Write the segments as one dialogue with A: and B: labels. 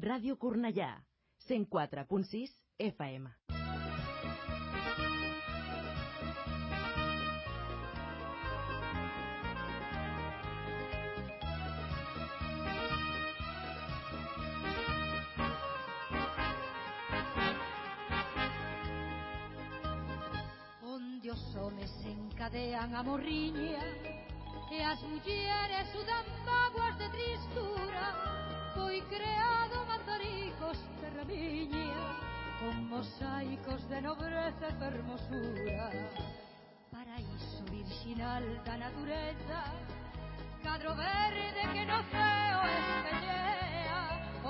A: Ràdio Cornellà, 104.6 FM.
B: Onde os homes encadean a morriña E as mulleres sudan vaguas de tristura Foi creado mazaricos de ramiña Con mosaicos de nobreza e fermosura. Paraíso virginal da natureza Cadro verde que no ceo espellea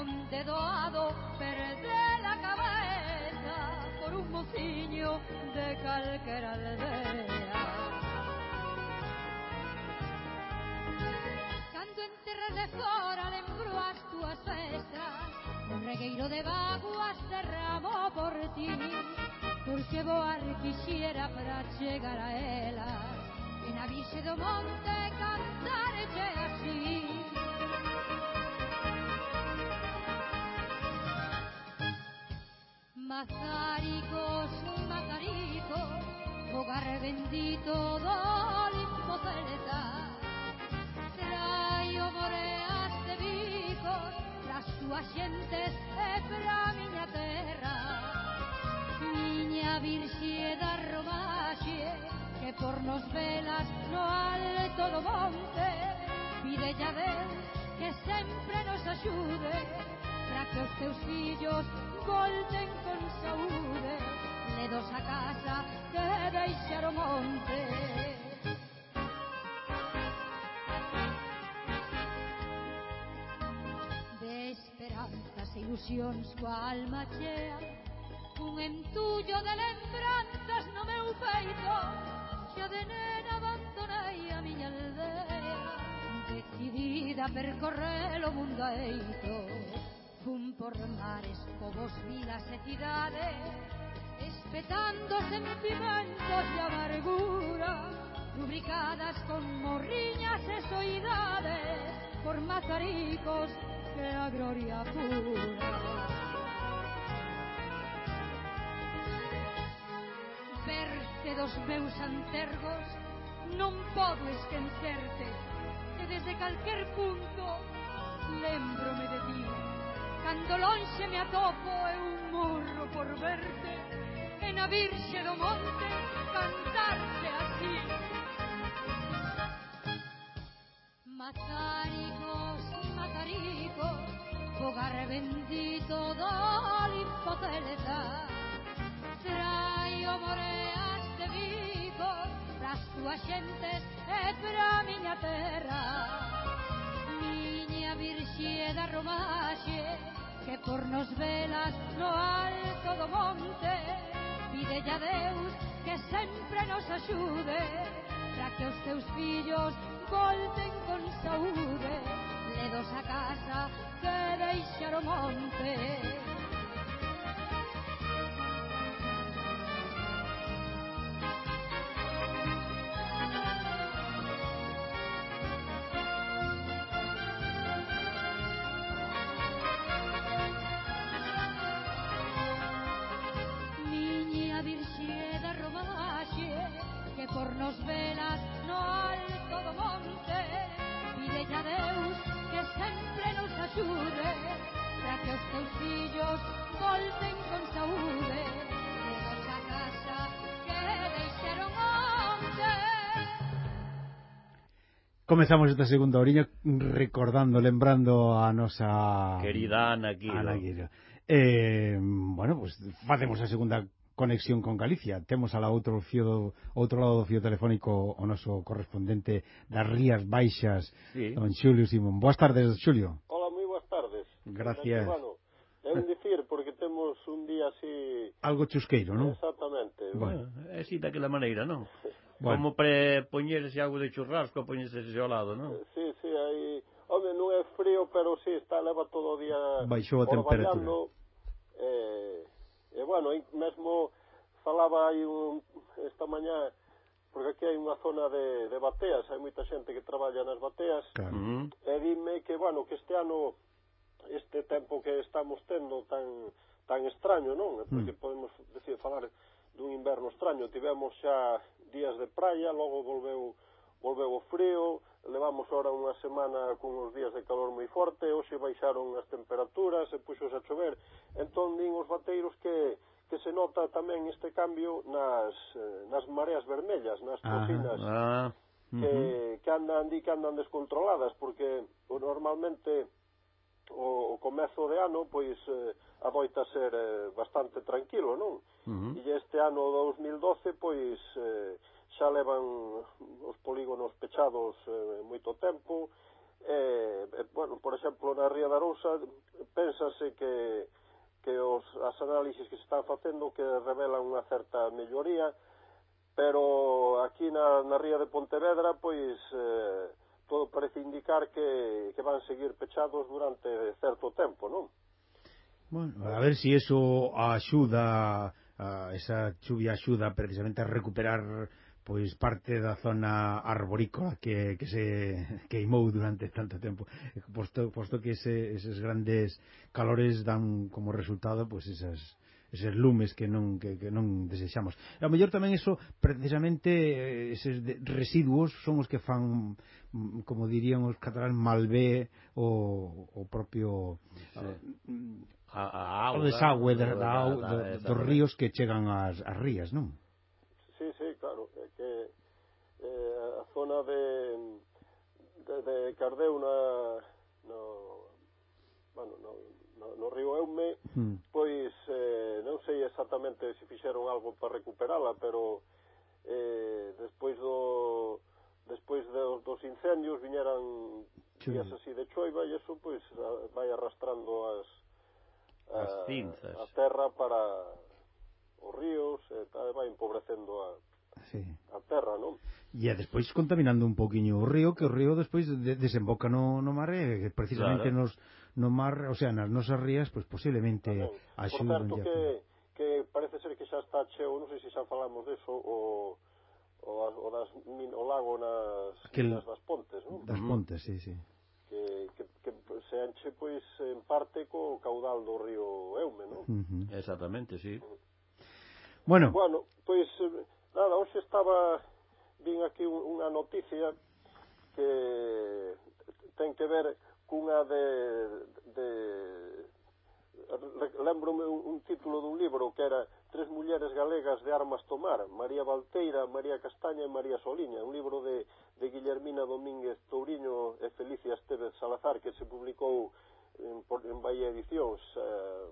B: Onde doado perde la cabeza Por un mociño de calquera aldea cando enterras de fora lembro as túas festas un regueiro de vaguas derramo por ti porque voar quixera para chegar a elas en a vixe do monte cantarche así Mazaricos, mazaricos, hogar bendito do Olimpo celestial pacientes e pra miña terra Miña virxe da romaxe Que por nos velas no alto do monte. Pide a Deus que sempre nos axude Pra que os teus fillos volten con saúde. Ledos a casa que deixaron monte. ilusións cual alma chea Un entullo de lembranzas no meu peito Xa de nena abandonei a miña aldea Decidida a percorrer o mundo eito Fun por mares, povos, vilas e cidades Espetándose en pimentos e amarguras rubricadas con morriñas e soidades, por mazaricos sea gloria pura. Verte dos meus antergos non podo esquencerte e desde calquer punto lembrome de ti. Cando lonxe me atopo e un morro por verte e na virxe do monte cantarte así. Matarico fuego, hogar bendito limpo l'infatelza. Traio moreas de Vigo, pras túas xentes e pra miña terra. Miña virxe da romaxe, que por nos velas no alto do monte, pide a Deus que sempre nos axude, para que os teus fillos volten con saúde de dos a casa que deixar o monte
C: Comezamos esta segunda oriña recordando, lembrando a nosa...
D: Querida Ana Quiro.
C: Ana Quiro. Eh, bueno, pues facemos a segunda conexión con Galicia. Temos a outro, fio do, outro lado do fio telefónico o noso correspondente das Rías Baixas,
D: sí.
C: don Xulio Simón. Boas tardes, Xulio.
E: Hola, moi boas tardes.
C: Gracias.
E: É un dicir, porque temos un día así...
C: Algo chusqueiro, non?
E: Exactamente.
C: Bueno, eh,
D: é así daquela maneira, non?
C: Bueno.
D: Como para poñerse algo de churrasco, poñerse ao lado, non?
E: Sí, sí, aí... Home, non é frío, pero sí, está, leva todo o día...
C: Baixou a temperatura.
E: Eh, e, bueno, mesmo falaba aí un, esta mañá porque aquí hai unha zona de, de bateas, hai moita xente que traballa nas bateas,
C: claro.
E: e dime que, bueno, que este ano, este tempo que estamos tendo tan tan extraño, non? Hmm. Porque mm. podemos decir, falar dun inverno extraño. Tivemos xa días de praia, logo volveu volveu o frío, levamos ahora unha semana con uns días de calor moi forte, hoxe baixaron as temperaturas e puxos a chover. Entón, din os bateiros que que se nota tamén este cambio nas, eh, nas mareas vermellas, nas cocinas, ah, ah, uh -huh. que, que andan, di que andan descontroladas, porque normalmente o, o comezo de ano pois eh, adoita ser eh, bastante tranquilo, non? Uh -huh. E este ano 2012 pois eh, xa levan os polígonos pechados eh, moito tempo. Eh, eh, bueno, por exemplo, na Ría da Rousa pensase que que os as análisis que se están facendo que revelan unha certa melloría, pero aquí na, na Ría de Pontevedra pois eh, todo parece indicar que, que van seguir pechados durante certo tempo, non?
C: Bueno, a ver se si eso axuda, a esa chuvia axuda precisamente a recuperar pois parte da zona arborícola que, que se queimou durante tanto tempo posto, posto que ese, eses grandes calores dan como resultado pois esas eses lumes que non que, que non desexamos. E ao mellor tamén eso precisamente eh, eses residuos son os que fan mm, como dirían os catalán malvé o o propio sí.
D: a, a, a
C: auga, o desagüe da, da, da, da, dos ríos que chegan ás, ás rías, non?
E: Sí, sí, claro, que, que eh, a zona de de, de Cardeu na no bueno, no no, no río Eume, mm. pois eh, non sei exactamente se fixeron algo para recuperala, pero eh, despois do despois dos, dos incendios viñeran días así de choiva e eso pois vai arrastrando as
D: as a, cinzas
E: a terra para os ríos e tal, vai empobrecendo a sí. a terra, non?
C: E é despois contaminando un poquinho o río, que o río despois de, desemboca no, no mar e precisamente claro. nos no mar, o sea, nas nosas rías, pois posiblemente
E: axuden Por certo, que, que parece ser que xa está cheo, non sei se xa falamos deso, o, o, o, das, min, o lago nas, Aquel, nas das pontes, non?
C: Das pontes, sí, sí.
E: Que, que, que se enche, pois, en parte co caudal do río Eume, non? Uh
D: -huh. Exactamente, sí.
C: Bueno,
E: bueno pois, eh, nada, hoxe estaba, vin aquí unha noticia que ten que ver cunha de, de lembrome un, un título dun libro que era Tres mulleres galegas de armas tomar, María Valteira, María Castaña e María Soliña, un libro de, de Guillermina Domínguez Touriño e Felicia Estevez Salazar que se publicou en, en Bahía Edicións, eh,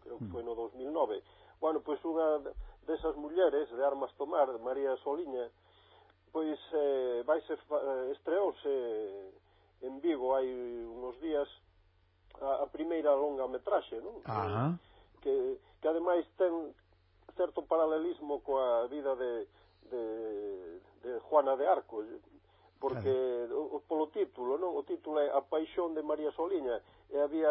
E: creo que foi no 2009. Bueno, pois unha desas mulleres de armas tomar, María Soliña, pois eh, vai ser, eh, estreouse en Vigo hai unos días a, a primeira longa metraxe, non?
C: Ah.
E: Que, que ademais ten certo paralelismo coa vida de, de, de Juana de Arco, porque claro. o, polo título, non? O título é A paixón de María Soliña, e había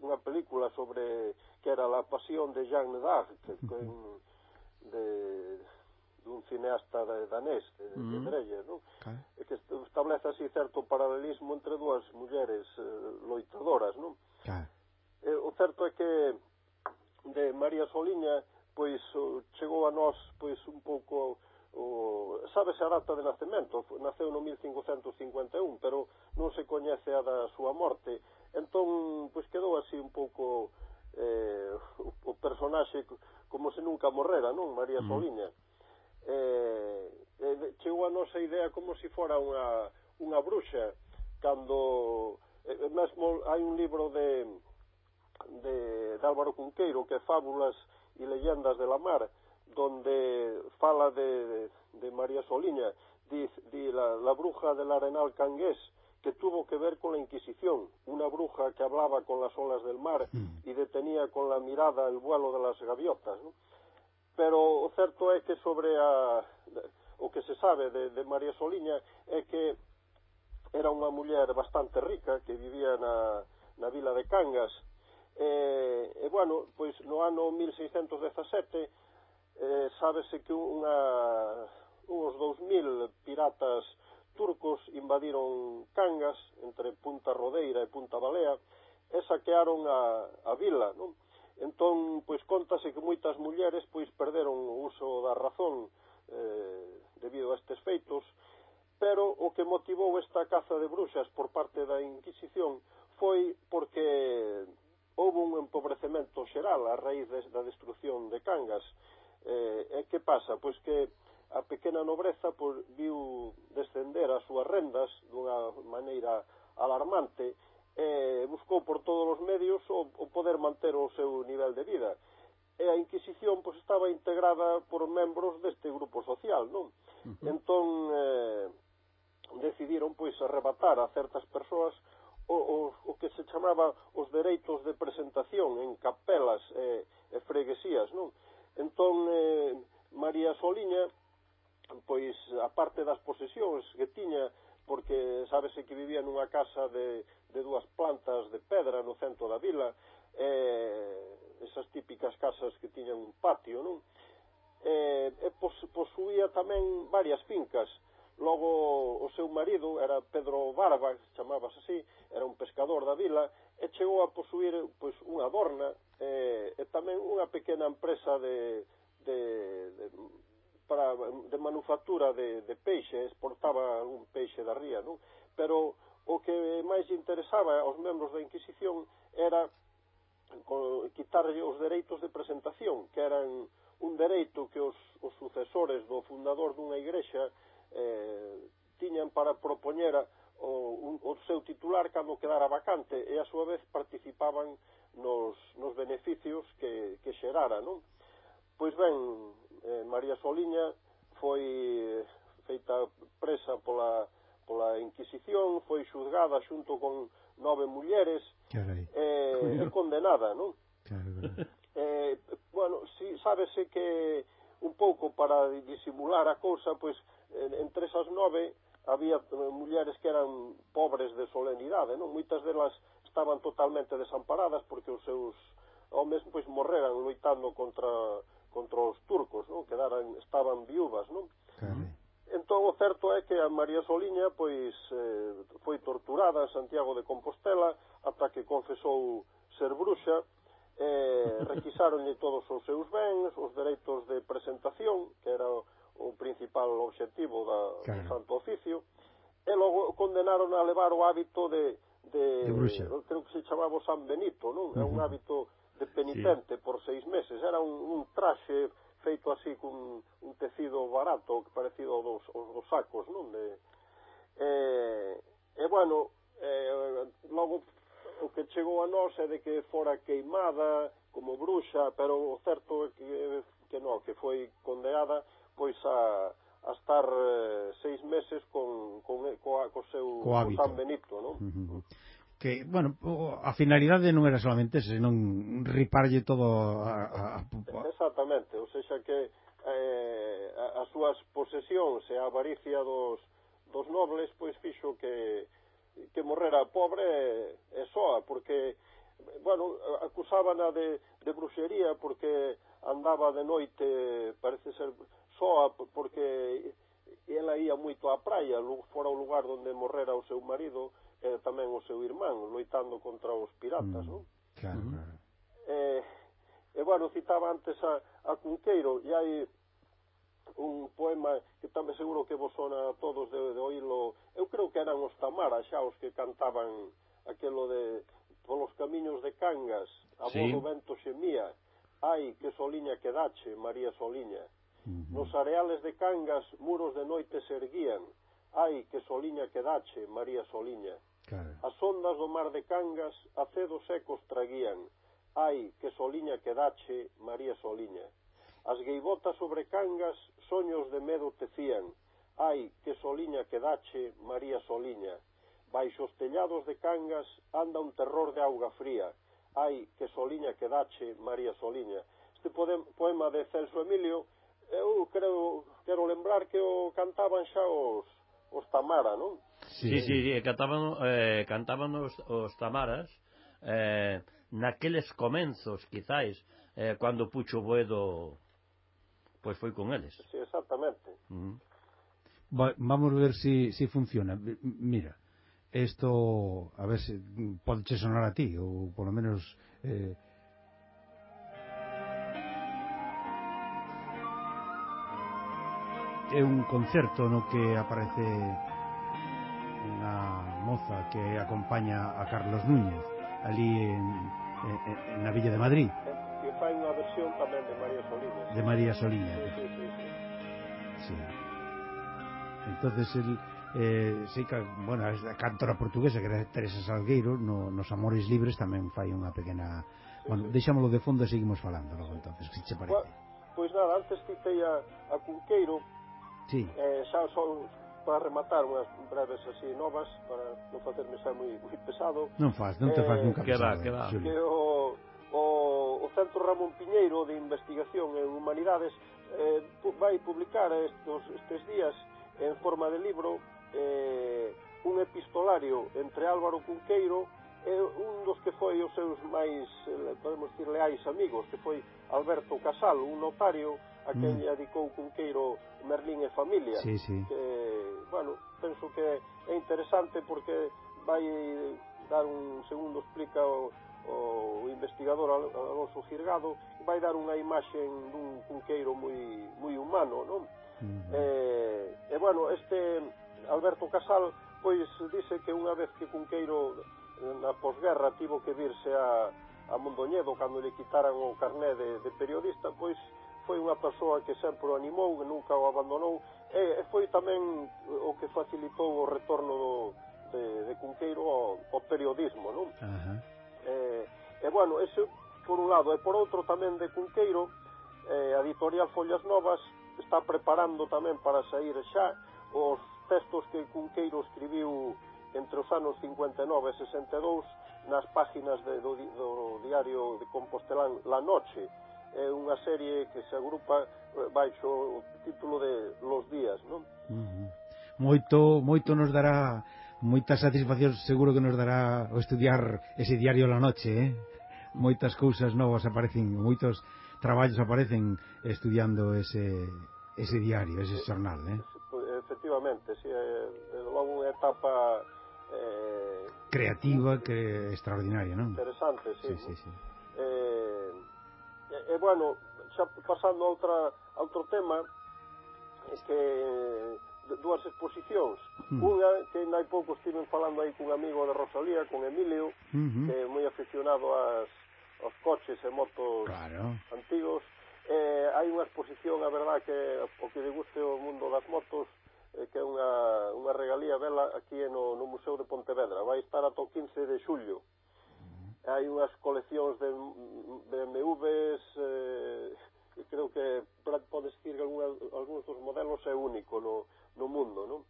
E: unha película sobre que era La pasión de Jeanne d'Arc, de, dun cineasta danés, de, mm. de Dreyer, non? Okay. E que establece así certo paralelismo entre dúas mulleres eh, loitadoras, non? Okay. E, o certo é que de María Soliña pois chegou a nós pois un pouco o sabe a data de nacemento, naceu no 1551, pero non se coñece a da súa morte. Entón, pois quedou así un pouco eh, o, o personaxe como se nunca morrera, non, María mm-hmm. Soliña. Mm eh, eh, chegou a nosa idea como se si fora unha, unha bruxa cando eh, eh, mesmo hai un libro de, de, de Álvaro Cunqueiro que é Fábulas e Leyendas de la Mar donde fala de, de María Soliña diz, di la, la bruja del arenal cangués que tuvo que ver con la Inquisición, una bruja que hablaba con las olas del mar mm. y detenía con la mirada el vuelo de las gaviotas. ¿no? pero o certo é que sobre a o que se sabe de, de María Soliña é que era unha muller bastante rica que vivía na, na vila de Cangas e, e bueno, pois no ano 1617 eh, sábese que unha, uns 2000 piratas turcos invadiron Cangas entre Punta Rodeira e Punta Balea e saquearon a, a vila, non? Entón, pois contase que moitas mulleres pois perderon o uso da razón eh, debido a estes feitos, pero o que motivou esta caza de bruxas por parte da Inquisición foi porque houve un empobrecemento xeral a raíz da destrucción de Cangas. Eh, e que pasa? Pois que a pequena nobreza pois, viu descender as súas rendas dunha maneira alarmante eh, buscou por todos os medios o, o poder manter o seu nivel de vida. E a Inquisición pois, estaba integrada por membros deste grupo social, non? Uh -huh. Entón, eh, decidiron pois arrebatar a certas persoas o, o, o que se chamaba os dereitos de presentación en capelas e, e freguesías, non? Entón, eh, María Soliña, pois, a parte das posesións que tiña, porque sábese que vivía nunha casa de, de dúas plantas de pedra no centro da vila, eh, esas típicas casas que tiñan un patio, non? Eh, e pos, posuía tamén varias fincas. Logo, o seu marido era Pedro Barba, chamabas así, era un pescador da vila, e chegou a posuir pois, unha dorna eh, e tamén unha pequena empresa de, de, de para de manufactura de, de peixe, exportaba un peixe da ría, non? Pero o que máis interesaba aos membros da Inquisición era quitarlle os dereitos de presentación, que eran un dereito que os, os sucesores do fundador dunha igrexa eh, tiñan para propoñer o, un, o seu titular cando quedara vacante e a súa vez participaban nos, nos beneficios que, que xerara, non? Pois ben, eh, María Soliña foi eh, feita presa pola pola Inquisición, foi xuzgada xunto con nove mulleres eh, e condenada, non? Eh, bueno, si, sábese que un pouco para disimular a cousa, pois entre esas nove había eh, mulleres que eran pobres de solenidade, non? Moitas delas estaban totalmente desamparadas porque os seus homes pois morreran loitando contra contra os turcos, non? Quedaran estaban viúvas, non? Claro. Entón o certo é que a María Soliña pois eh, foi torturada en Santiago de Compostela ata que confesou ser bruxa eh, requisáronlle todos os seus bens, os dereitos de presentación, que era o principal obxectivo da, claro. do Santo Oficio, e logo condenaron a levar o hábito de, de, de bruxa. creo que se chamaba San Benito, non? É uh -huh. un hábito de penitente sí. por seis meses, era un, un traxe feito así cun un tecido barato, parecido aos dos, aos dos sacos, non? De, e, e bueno, e, logo o que chegou a nós é de que fora queimada como bruxa, pero o certo é que, que non, que foi condeada pois a, a estar eh, seis meses con, con, coa, co seu co San Benito, non? Uh -huh
C: que, bueno, a finalidade non era solamente ese, senón riparlle todo a, a, a...
E: Exactamente, ou seja que eh, as súas posesións e a avaricia dos, dos nobles pois fixo que, que morrera pobre e, e soa, porque bueno, acusábana de, de bruxería porque andaba de noite, parece ser soa, porque ela ia moito á praia, fora o lugar onde morrera o seu marido, e tamén o seu irmán, loitando contra os piratas, mm. non?
C: Claro.
E: Eh, e, bueno, citaba antes a, a Cunqueiro, e hai un poema que tamén seguro que vos sona a todos de, de oírlo, eu creo que eran os Tamara xa os que cantaban aquelo de polos camiños de Cangas, a sí. do vento xemía, ai que soliña que dache, María Soliña. Uh -huh. Nos areales de Cangas muros de noite se erguían, ai que soliña que dache, María Soliña. Claro. As ondas do mar de Cangas a cedos secos traguían. Ai, que soliña que dache, María Soliña. As geibotas sobre Cangas soños de medo tecían. Ai, que soliña que dache, María Soliña. Baixo os tellados de Cangas anda un terror de auga fría. Ai, que soliña que dache, María Soliña. Este poema de Celso Emilio, eu creo, quero lembrar que o cantaban xa os os Tamara, non?
D: Sí, sí, sí, sí cantaban, eh, cantaban os, os Tamaras eh, naqueles comenzos, quizáis, eh, cando Pucho Boedo pois pues foi con eles.
E: Sí, exactamente.
C: Uh -huh. Va, vamos ver si, si funciona. Mira, esto a ver se pode che sonar a ti ou por lo menos eh, é un concerto no que aparece unha moza que acompaña a Carlos Núñez ali en, en, en na Villa de Madrid
E: que fai unha versión tamén de María Soliña
C: de María Soliña
E: sí, sí, sí, sí.
C: sí. entonces el eh, sei que, bueno, a cantora portuguesa que era Teresa Salgueiro no, nos Amores Libres tamén fai unha pequena
E: sí,
C: bueno,
E: sí.
C: deixámoslo de fondo e seguimos falando logo entonces, que che parece
E: Pois pues nada, antes citei a, a Cunqueiro
C: Sí.
E: Eh, xa son para rematar unhas breves así novas para non facerme xa moi, moi pesado.
C: Non faz, non te faz nunca
D: eh,
C: pesado. Queda.
E: Que o, o, o Centro Ramón Piñeiro de Investigación en Humanidades eh, vai publicar estos, estes días en forma de libro eh, un epistolario entre Álvaro Cunqueiro e un dos que foi os seus máis, eh, podemos dicir, leais amigos, que foi Alberto Casal, un notario a que
C: mm.
E: dedicou Cunqueiro Merlín e familia
C: sí, sí.
E: que, bueno, penso que é interesante porque vai dar un segundo explica o, o investigador Alonso Girgado vai dar unha imaxe dun cunqueiro moi, moi humano non?
C: Mm.
E: Eh, e bueno, este Alberto Casal pois dice que unha vez que Cunqueiro na posguerra tivo que virse a, a Mondoñedo cando le quitaran o carné de, de periodista pois foi unha persoa que sempre o animou, que nunca o abandonou, e, e foi tamén o que facilitou o retorno do, de, de Cunqueiro ao, ao periodismo, non?
C: Uh
E: -huh. e, e, bueno, ese por un lado, e por outro tamén de Cunqueiro, eh, a editorial Follas Novas está preparando tamén para sair xa os textos que Cunqueiro escribiu entre os anos 59 e 62 nas páginas de, do, do diario de Compostelán La Noche, é unha serie que se agrupa eh, baixo o título de Los días, non?
C: Uh. Moito moito nos dará moita satisfacción seguro que nos dará o estudiar ese diario la noche, eh? Moitas cousas novas aparecen, moitos traballos aparecen estudiando ese ese diario, ese xornal, eh?
E: Efectivamente, si sí, eh, é, logo unha etapa eh,
C: creativa que extraordinaria, non?
E: Interesante, sí.
C: sí, sí, sí.
E: Eh, e, e bueno, xa pasando a outra, a outro tema, es que dúas exposicións.
C: Mm.
E: Unha que hai pouco estiven falando aí cun amigo de Rosalía, con Emilio,
C: mm -hmm.
E: que é moi aficionado ás, aos coches e motos
C: claro.
E: antigos. Eh, hai unha exposición, a verdad, que o que lle guste o mundo das motos, eh, que é unha, unha regalía vela aquí no, no Museo de Pontevedra. Vai estar ata o 15 de xullo hai unhas coleccións de BMWs, eh, creo que podes dicir que alguna, algúns dos modelos é único no, no mundo, non?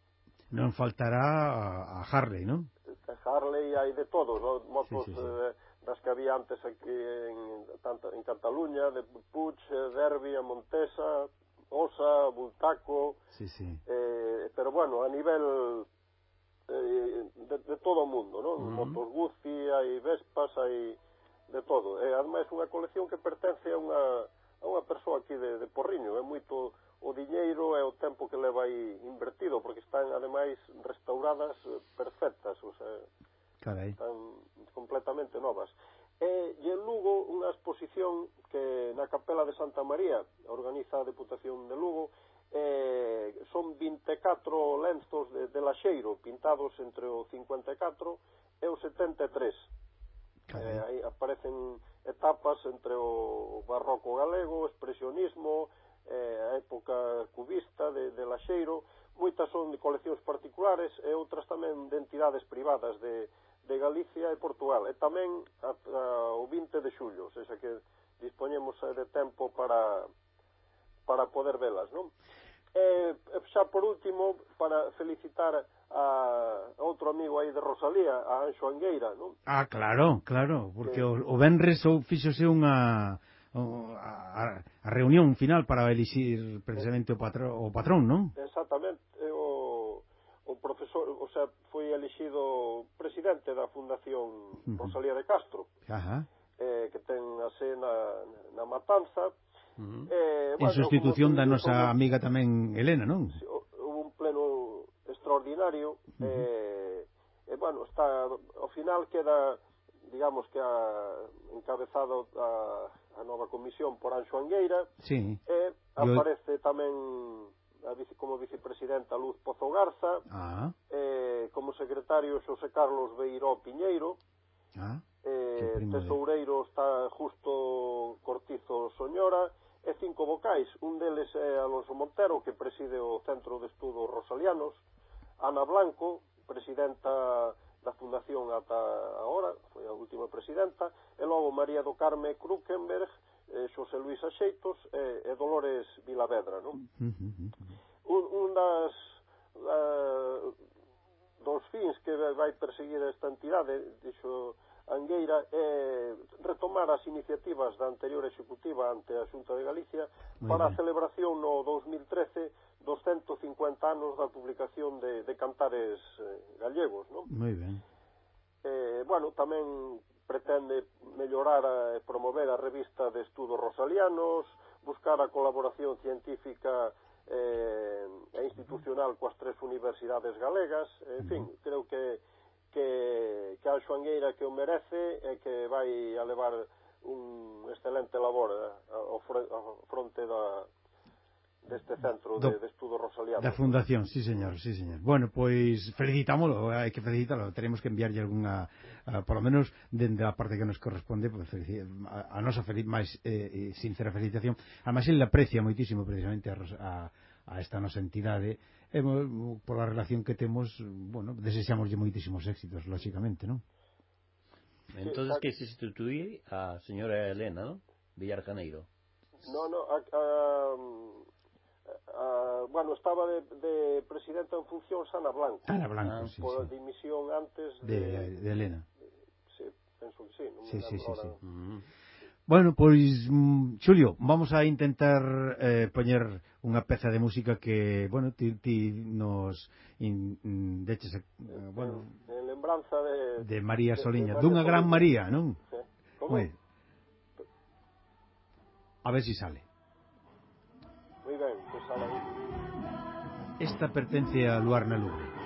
C: Non faltará a Harley, non?
E: A Harley hai de todo, no? motos
C: sí, sí, sí.
E: Eh, das que había antes aquí en, tanto, en Cataluña, de Puig, eh, Derby, Montesa, Osa, Bultaco,
C: sí, sí.
E: Eh, pero bueno, a nivel eh, de, de todo o mundo, non?
C: Uh -huh.
E: Motos Guzzi, hai Vespas, hai de todo. E ademais unha colección que pertence a unha, a unha persoa aquí de, de Porriño, é moito o diñeiro e o tempo que leva aí invertido, porque están ademais restauradas eh, perfectas, o sea,
C: Carai.
E: están completamente novas. E, e en Lugo unha exposición que na Capela de Santa María organiza a Deputación de Lugo, eh, son 24 lenzos de, de laxeiro pintados entre o 54 e o 73
C: Carai.
E: eh, aí aparecen etapas entre o barroco galego, o expresionismo eh, a época cubista de, de laxeiro. Moitas son de coleccións particulares e outras tamén de entidades privadas de, de Galicia e Portugal. E tamén ata o 20 de xullo, ou seja que dispoñemos eh, de tempo para para poder velas, non? E, xa por último, para felicitar a outro amigo aí de Rosalía, a Anxo Angueira, non?
C: Ah, claro, claro, porque
E: sí.
C: o, o Benres ou fixose unha a, a reunión final para elixir precisamente o, patro, o patrón, non?
E: Exactamente, o, o profesor, o sea, foi elixido presidente da Fundación Rosalía de Castro.
C: Ajá.
E: Eh, que ten a sede na, na Matanza,
D: -huh.
E: eh,
C: en bueno,
E: sustitución
C: da nosa amiga tamén Helena, non?
E: Houve un pleno extraordinario uh -huh. eh, e, bueno, está ao final queda digamos que ha encabezado a, a nova comisión por Anxo Angueira
C: sí.
E: e aparece Yo... tamén a vice, como vicepresidenta Luz Pozo Garza,
C: ah.
E: eh, como secretario Xosé Carlos Beiró Piñeiro,
C: ah.
E: eh,
C: tesoureiro de...
E: está Justo Cortizo Soñora, e cinco vocais. Un deles é Alonso Montero, que preside o Centro de Estudos Rosalianos, Ana Blanco, presidenta da Fundación ata agora, foi a última presidenta, e logo María do Carme Krukenberg, eh, Xosé Luis Axeitos e, e Dolores Vilavedra, non? Un, un das uh, dos fins que vai perseguir esta entidade, dixo Angueira é retomar as iniciativas da anterior executiva ante a Xunta de Galicia para a celebración no 2013 dos 150 anos da publicación de, de cantares eh, gallegos, non?
C: Moi ben.
E: Eh, bueno, tamén pretende mellorar e promover a revista de estudos rosalianos, buscar a colaboración científica eh, e institucional coas tres universidades galegas, en fin, creo que que, que a Xoangueira que o merece e que vai a levar un excelente labor eh, ao, ao fronte da, deste centro
C: Do,
E: de, de estudo rosaliano.
C: Da fundación, sí señor, sí señor. Bueno, pois felicitámolo, hai que felicitarlo, teremos que enviarlle algunha, a, por lo menos dende a parte que nos corresponde, pois pues, a, a nosa feliz, máis eh, eh, sincera felicitación. Además, ele aprecia moitísimo precisamente a, a, a esta nosa entidade, e, pola relación que temos, bueno, desexamos moitísimos éxitos, lóxicamente, non?
D: Entonces que se sustituí a señora Elena, ¿no? Villar Janeiro.
E: No, no, a, a, a, bueno, estaba de, de presidenta en función Ana Blanco.
C: Ana Blanco,
D: ah,
C: sí,
E: Por
C: sí.
E: dimisión antes
C: de,
E: de,
C: de Elena.
E: De, sí, penso que sí, non sí, me
C: sí, sí,
E: ahora.
C: sí.
D: Mm.
C: Bueno, pois, mm, Xulio, vamos a intentar eh, poñer unha peza de música que, bueno, ti, ti nos in, in, deches, eh, bueno...
E: En, en lembranza de...
C: De María Soliña, dunha gran María, non?
E: Sí. Como?
C: Bueno, a ver si sale.
E: Moi ben, pues sale.
C: Esta pertence a Luar na Lubre.